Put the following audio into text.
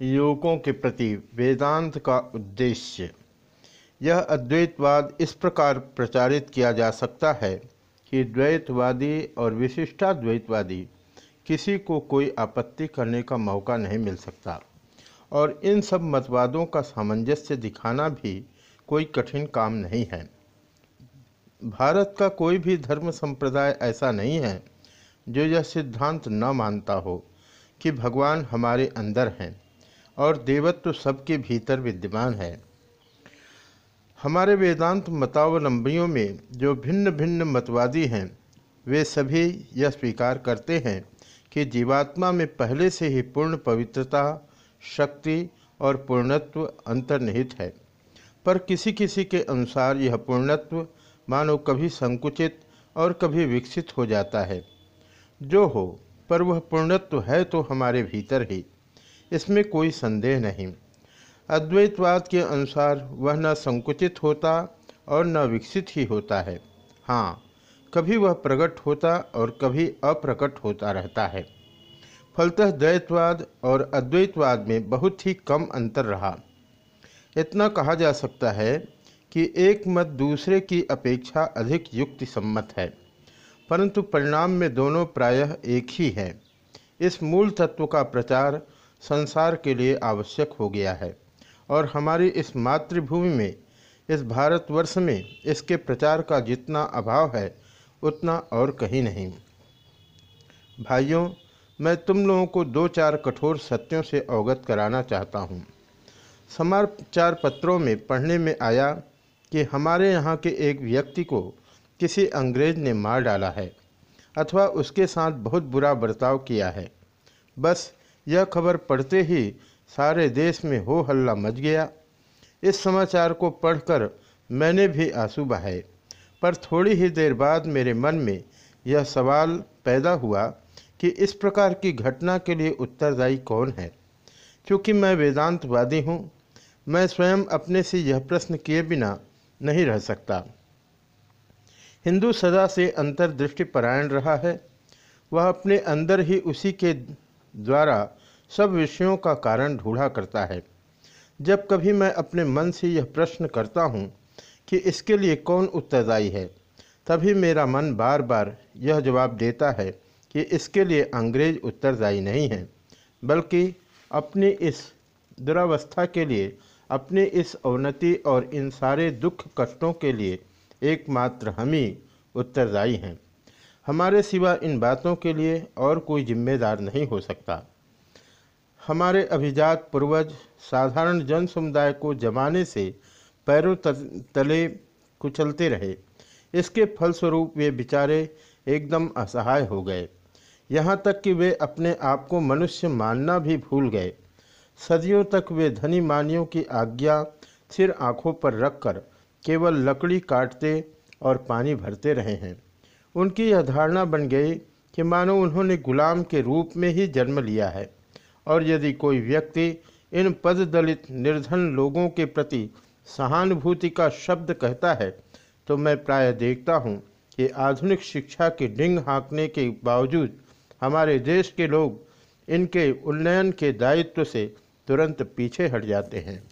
युवकों के प्रति वेदांत का उद्देश्य। यह अद्वैतवाद इस प्रकार प्रचारित किया जा सकता है कि द्वैतवादी और विशिष्टाद्वैतवादी किसी को कोई आपत्ति करने का मौका नहीं मिल सकता और इन सब मतवादों का सामंजस्य दिखाना भी कोई कठिन काम नहीं है। भारत का कोई भी धर्म संप्रदाय ऐसा नहीं है जो यह सिद्धांत न मानता हो कि भगवान हमारे अंदर हैं। और देवत्व सबके भीतर विद्यमान है। हमारे वेदांत मतावलंबियों में जो भिन्न भिन्न मतवादी हैं, वे सभी यह स्वीकार करते हैं कि जीवात्मा में पहले से ही पूर्ण पवित्रता, शक्ति और पूर्णत्व अंतर्निहित है। पर किसी किसी के अनुसार यह पूर्णत्व मानो कभी संकुचित और कभी विकसित हो जाता है। जो हो, पर वह पूर्णत्व है तो हमारे भीतर ही। इसमें कोई संदेह नहीं। अद्वैतवाद के अनुसार वह न संकुचित होता और न विकसित ही होता है। हाँ कभी वह प्रकट होता और कभी अप्रकट होता रहता है। फलतः द्वैतवाद और अद्वैतवाद में बहुत ही कम अंतर रहा। इतना कहा जा सकता है कि एक मत दूसरे की अपेक्षा अधिक युक्ति सम्मत है, परंतु परिणाम में दोनों प्रायः एक ही है। इस मूल तत्व का प्रचार संसार के लिए आवश्यक हो गया है। और हमारी इस मातृभूमि में, इस भारतवर्ष में इसके प्रचार का जितना अभाव है, उतना और कहीं नहीं। भाइयों, मैं तुम लोगों को दो चार कठोर सत्यों से अवगत कराना चाहता हूँ। समाचार पत्रों में पढ़ने में आया कि हमारे यहाँ के एक व्यक्ति को किसी अंग्रेज़ ने मार डाला है, अथवा उसके साथ बहुत बुरा बर्ताव किया है। बस यह खबर पढ़ते ही सारे देश में हो हल्ला मच गया। इस समाचार को पढ़कर मैंने भी आँसू बहाए। पर थोड़ी ही देर बाद मेरे मन में यह सवाल पैदा हुआ कि इस प्रकार की घटना के लिए उत्तरदायी कौन है? क्योंकि मैं वेदांतवादी हूँ, मैं स्वयं अपने से यह प्रश्न किए बिना नहीं रह सकता। हिंदू सदा से अंतर्दृष्टि परायण रहा है। वह अपने अंदर ही उसी के द्वारा सब विषयों का कारण ढूंढा करता है। जब कभी मैं अपने मन से यह प्रश्न करता हूँ कि इसके लिए कौन उत्तरदायी है, तभी मेरा मन बार बार यह जवाब देता है कि इसके लिए अंग्रेज़ उत्तरदायी नहीं है, बल्कि अपनी इस दुरावस्था के लिए, अपनी इस अवनति और इन सारे दुख कष्टों के लिए एकमात्र हम ही उत्तरदायी हैं। हमारे सिवा इन बातों के लिए और कोई जिम्मेदार नहीं हो सकता। हमारे अभिजात पूर्वज साधारण जन समुदाय को जमाने से पैरों तले कुचलते रहे। इसके फलस्वरूप वे बेचारे एकदम असहाय हो गए। यहाँ तक कि वे अपने आप को मनुष्य मानना भी भूल गए। सदियों तक वे धनी मानियों की आज्ञा सिर आँखों पर रखकर केवल लकड़ी काटते और पानी भरते रहे हैं। उनकी यह धारणा बन गई कि मानो उन्होंने गुलाम के रूप में ही जन्म लिया है। और यदि कोई व्यक्ति इन पद दलित निर्धन लोगों के प्रति सहानुभूति का शब्द कहता है तो मैं प्राय देखता हूँ कि आधुनिक शिक्षा के डिंग हाँकने के बावजूद हमारे देश के लोग इनके उन्नयन के दायित्व से तुरंत पीछे हट जाते हैं।